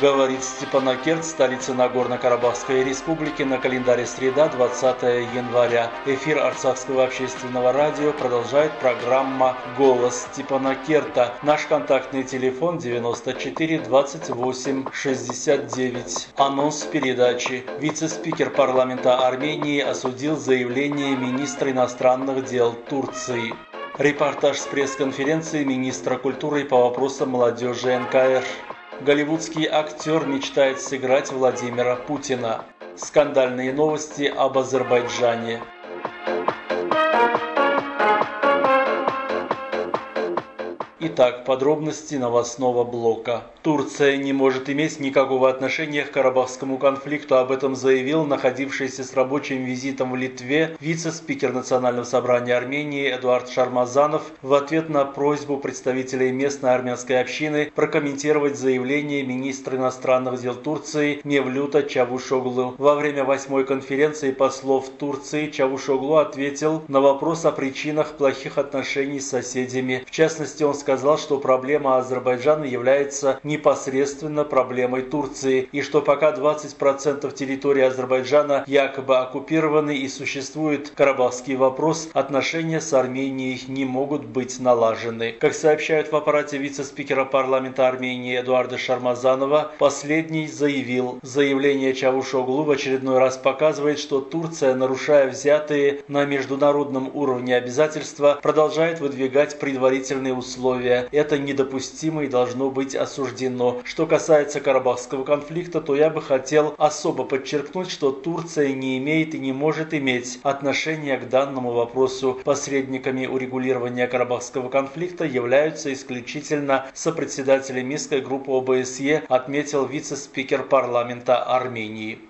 Говорит Степанакерт, столица Нагорно-Карабахской республики, на календаре среда, 20 января. Эфир Арцахского общественного радио продолжает программа «Голос Степанакерта». Наш контактный телефон 94 28 69. Анонс передачи. Вице-спикер парламента Армении осудил заявление министра иностранных дел Турции. Репортаж с пресс-конференции министра культуры по вопросам молодежи НКР. Голливудский актер мечтает сыграть Владимира Путина. Скандальные новости об Азербайджане. Итак, подробности новостного блока. Турция не может иметь никакого отношения к Карабахскому конфликту. Об этом заявил находившийся с рабочим визитом в Литве вице-спикер Национального собрания Армении Эдуард Шармазанов в ответ на просьбу представителей местной армянской общины прокомментировать заявление министра иностранных дел Турции Мевлюта Чавушоглу. Во время восьмой конференции послов Турции Чавушоглу ответил на вопрос о причинах плохих отношений с соседями. В частности, он сказал, сказал, что проблема Азербайджана является непосредственно проблемой Турции и что пока 20% территории Азербайджана якобы оккупированы и существует Карабахский вопрос, отношения с Арменией не могут быть налажены. Как сообщают в аппарате вице-спикера парламента Армении Эдуарда Шармазанова, последний заявил, заявление Чавушоглу в очередной раз показывает, что Турция, нарушая взятые на международном уровне обязательства, продолжает выдвигать предварительные условия условия. Это недопустимо и должно быть осуждено. Что касается Карабахского конфликта, то я бы хотел особо подчеркнуть, что Турция не имеет и не может иметь отношения к данному вопросу. Посредниками урегулирования Карабахского конфликта являются исключительно сопредседатели Минской группы ОБСЕ, отметил вице-спикер парламента Армении.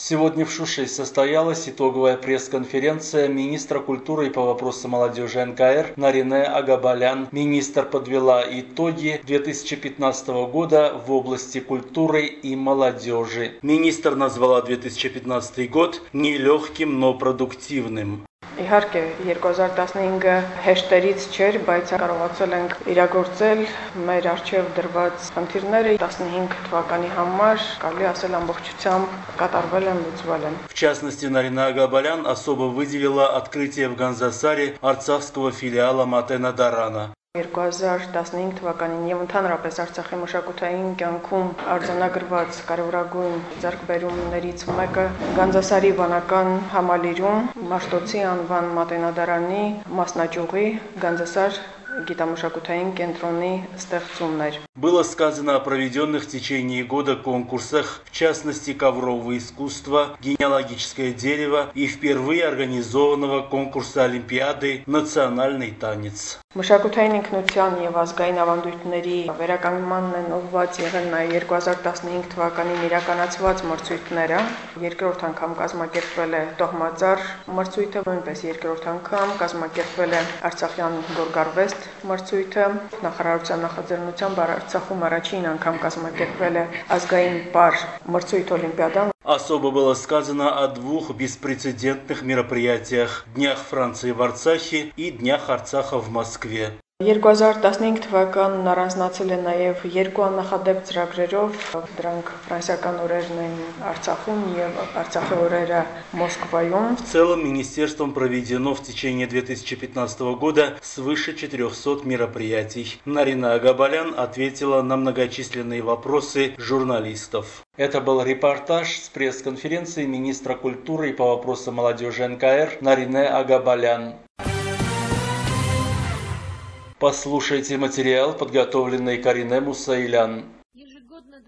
Сегодня в Шуше состоялась итоговая пресс-конференция министра культуры по вопросам молодежи НКР Нарине Агабалян. Министр подвела итоги 2015 года в области культуры и молодежи. Министр назвала 2015 год нелегким, но продуктивным. Իհարկե 2015-ը հեշտերից չէր, բայց կարողացել ենք իրագործել մեր արժև դրված խնդիրները 15 թվականի համար, կարելի ասել ամբողջությամբ կատարվել են, լուծվել են։ В частности, Нарина Агабалян особо выделила открытие в Ганзасаре арцахского филиала Матена Дарана. 2015 թվականին եւ ընդհանրապես Արցախի մշակութային կյանքում արձանագրված կարևորագույն ձեռքբերումներից մեկը Գանձասարի վանական համալիրում Մաշտոցի անվան մատենադարանի մասնաճյուղի Գանձասար գիտամշակութային կենտրոնի ստեղծումն էր։ Было сказано о проведенных в течение года конкурсах, в частности ковровое искусство, генеалогическое дерево и впервые организованного конкурса Олимпиады «Национальный танец». Մշակութային ինքնության եւ ազգային ավանդույթների վերականգնմանն են ուղղված եղել նաեւ 2015 թվականին իրականացված մրցույթները։ Երկրորդ անգամ կազմակերպվել է Տոհմածար մրցույթը, նույնպես երկրորդ անգամ կազմակերպվել է Արցախյան գորգարվեստ մրցույթը։ Նախարարության նախաձեռնությամբ Արցախում առաջին անգամ կազմակերպվել է ազգային պար մրցույթ Օլիմպիադան, Особо было сказано о двух беспрецедентных мероприятиях – Днях Франции в Арцахе и Днях Арцаха в Москве. 2015 թվականն առանձնացել է նաև երկու աննախադեպ ծրագրերով, դրանք ֆրանսիական օրերն են Արցախում եւ Արցախի օրերը Մոսկվայում։ В целом министерством проведено в течение 2015 года свыше 400 мероприятий. Нарина Агабалян ответила на многочисленные вопросы журналистов. Это был репортаж с пресс-конференции министра культуры и по вопросам молодежи НКР Нарине Агабалян. Послушайте материал, подготовленный Карине Мусаилян.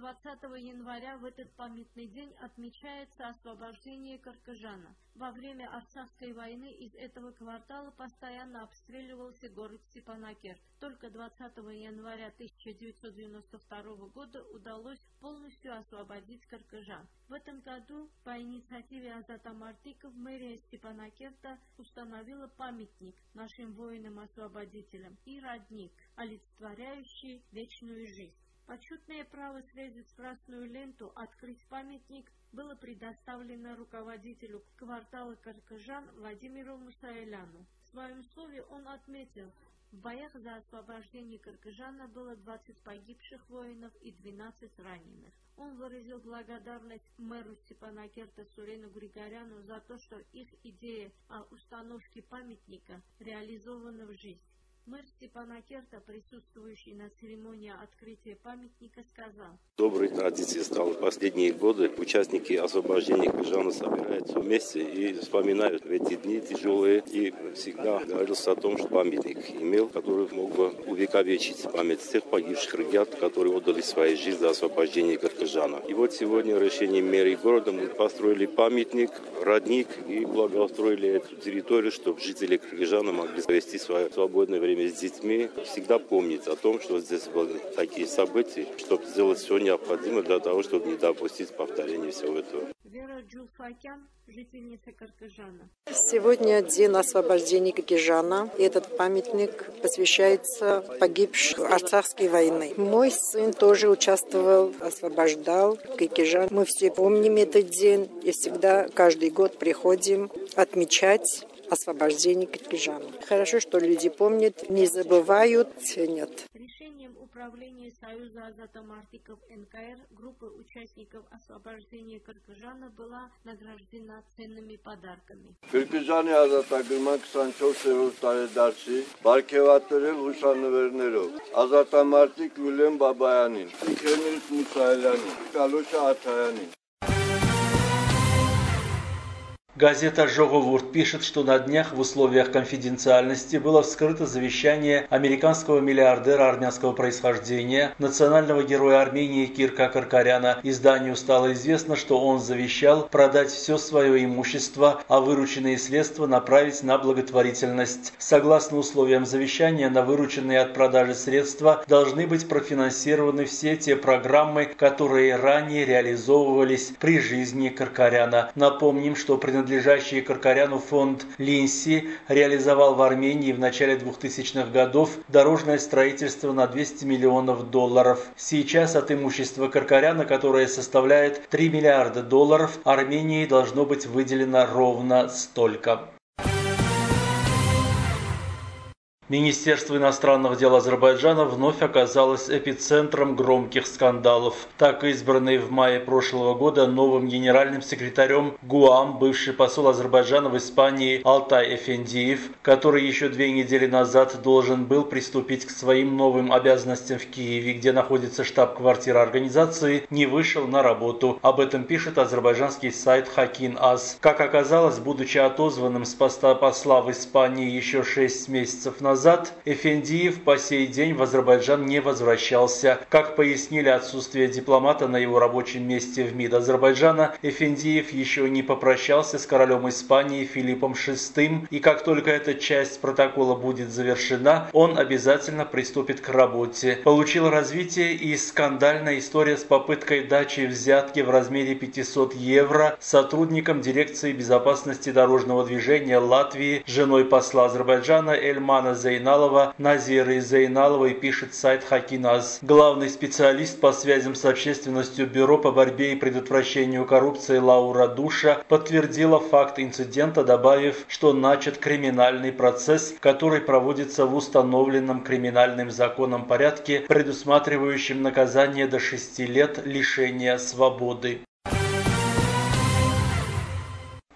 Ежегодно 20 января в этот памятный день отмечается освобождение Каркажана. Во время Арцахской войны из этого квартала постоянно обстреливался город Степанакерт. Только 20 января 1992 года удалось полностью освободить Каркажан. В этом году по инициативе Азата Мартиков мэрия Степанакерта установила памятник нашим воинам-освободителям и родник, олицетворяющий вечную жизнь. Почетное право срезать красную ленту, открыть памятник было предоставлено руководителю квартала Каркажан Владимиру Мусаэляну. В своем слове он отметил, в боях за освобождение Каркажана было 20 погибших воинов и 12 раненых. Он выразил благодарность мэру Степанакерта Сурену Григоряну за то, что их идея о установке памятника реализована в жизнь. Мэр Степанакерта, присутствующий на церемонии открытия памятника, сказал. Доброй традицией стало последние годы. Участники освобождения Кыржана собираются вместе и вспоминают эти дни тяжелые. И всегда говорился о том, что памятник имел, который мог бы увековечить память тех погибших ребят, которые отдали свою жизнь за освобождение Кыргызжана. И вот сегодня решением мэрии города мы построили памятник, родник и благоустроили эту территорию, чтобы жители Кыргызжана могли провести свое свободное время с детьми всегда помнить о том, что здесь были такие события, чтобы сделать все необходимое для того, чтобы не допустить повторения всего этого. Вера Джулфакян, жительница Каркажана. Сегодня день освобождения Каркажана. Этот памятник посвящается погибшим Арцахской войны. Мой сын тоже участвовал, освобождал Каркажан. Мы все помним этот день и всегда каждый год приходим отмечать освобождения Киргизжан. Хорошо, что люди помнят, не забывают, ценят. Решением управления Союза азатомартиков НКР группа участников освобождения Кыргызжана была награждена ценными подарками. Կրկիզանի ազատագրման 24-րդ տարեդարձի բարգեւատրել հուշանվերներով ազատամարտիկ Վիլյամ Բաբայանին, Իքենից Մուսայելյանին, Կալոշա Աթայանին, Газета «Жоговурт» пишет, что на днях в условиях конфиденциальности было вскрыто завещание американского миллиардера армянского происхождения, национального героя Армении Кирка Каркаряна. Изданию стало известно, что он завещал продать все свое имущество, а вырученные средства направить на благотворительность. Согласно условиям завещания, на вырученные от продажи средства должны быть профинансированы все те программы, которые ранее реализовывались при жизни Каркаряна. Напомним, что принадлежит принадлежащий Каркаряну фонд Линси реализовал в Армении в начале 2000-х годов дорожное строительство на 200 миллионов долларов. Сейчас от имущества Каркаряна, которое составляет 3 миллиарда долларов, Армении должно быть выделено ровно столько. Министерство иностранных дел Азербайджана вновь оказалось эпицентром громких скандалов. Так избранный в мае прошлого года новым генеральным секретарем ГУАМ бывший посол Азербайджана в Испании Алтай Эфендиев, который еще две недели назад должен был приступить к своим новым обязанностям в Киеве, где находится штаб-квартира организации, не вышел на работу. Об этом пишет азербайджанский сайт Хакин Аз. Как оказалось, будучи отозванным с поста посла в Испании еще шесть месяцев назад, назад Эфендиев по сей день в Азербайджан не возвращался. Как пояснили отсутствие дипломата на его рабочем месте в МИД Азербайджана, Эфендиев еще не попрощался с королем Испании Филиппом VI, и как только эта часть протокола будет завершена, он обязательно приступит к работе. Получил развитие и скандальная история с попыткой дачи взятки в размере 500 евро сотрудникам дирекции безопасности дорожного движения Латвии, женой посла Азербайджана Эльмана Зайдовича Зайналова, Назиры Зайналовой пишет сайт Хакиназ. Главный специалист по связям с общественностью Бюро по борьбе и предотвращению коррупции Лаура Душа подтвердила факт инцидента, добавив, что начат криминальный процесс, который проводится в установленном криминальным законом порядке, предусматривающем наказание до 6 лет лишения свободы.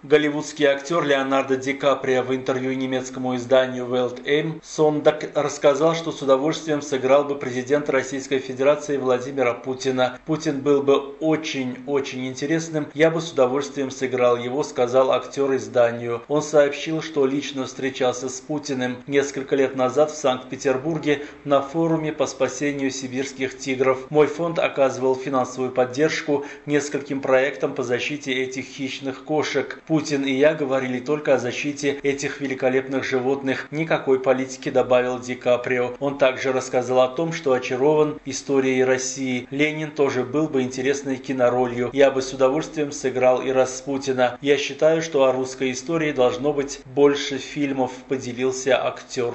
Голливудский актер Леонардо Ди Каприо в интервью немецкому изданию Welt Aim Sonntag рассказал, что с удовольствием сыграл бы президент Российской Федерации Владимира Путина. Путин был бы очень-очень интересным, я бы с удовольствием сыграл его, сказал актер изданию. Он сообщил, что лично встречался с Путиным несколько лет назад в Санкт-Петербурге на форуме по спасению сибирских тигров. Мой фонд оказывал финансовую поддержку нескольким проектам по защите этих хищных кошек. Путин и я говорили только о защите этих великолепных животных. Никакой политики, добавил Ди Каприо. Он также рассказал о том, что очарован историей России. Ленин тоже был бы интересной киноролью. Я бы с удовольствием сыграл и Распутина. Я считаю, что о русской истории должно быть больше фильмов, поделился актер.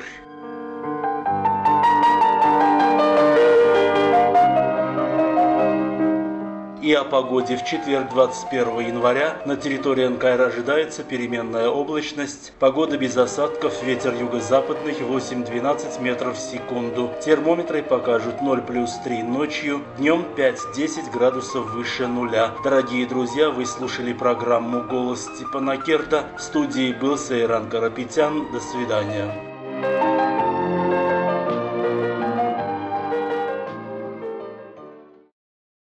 И о погоде в четверг 21 января на территории НКР ожидается переменная облачность. Погода без осадков, ветер юго-западный 8-12 метров в секунду. Термометры покажут 0 плюс 3 ночью, днем 5-10 градусов выше нуля. Дорогие друзья, вы слушали программу «Голос Степана Керта». В студии был Сейран Карапетян. До свидания.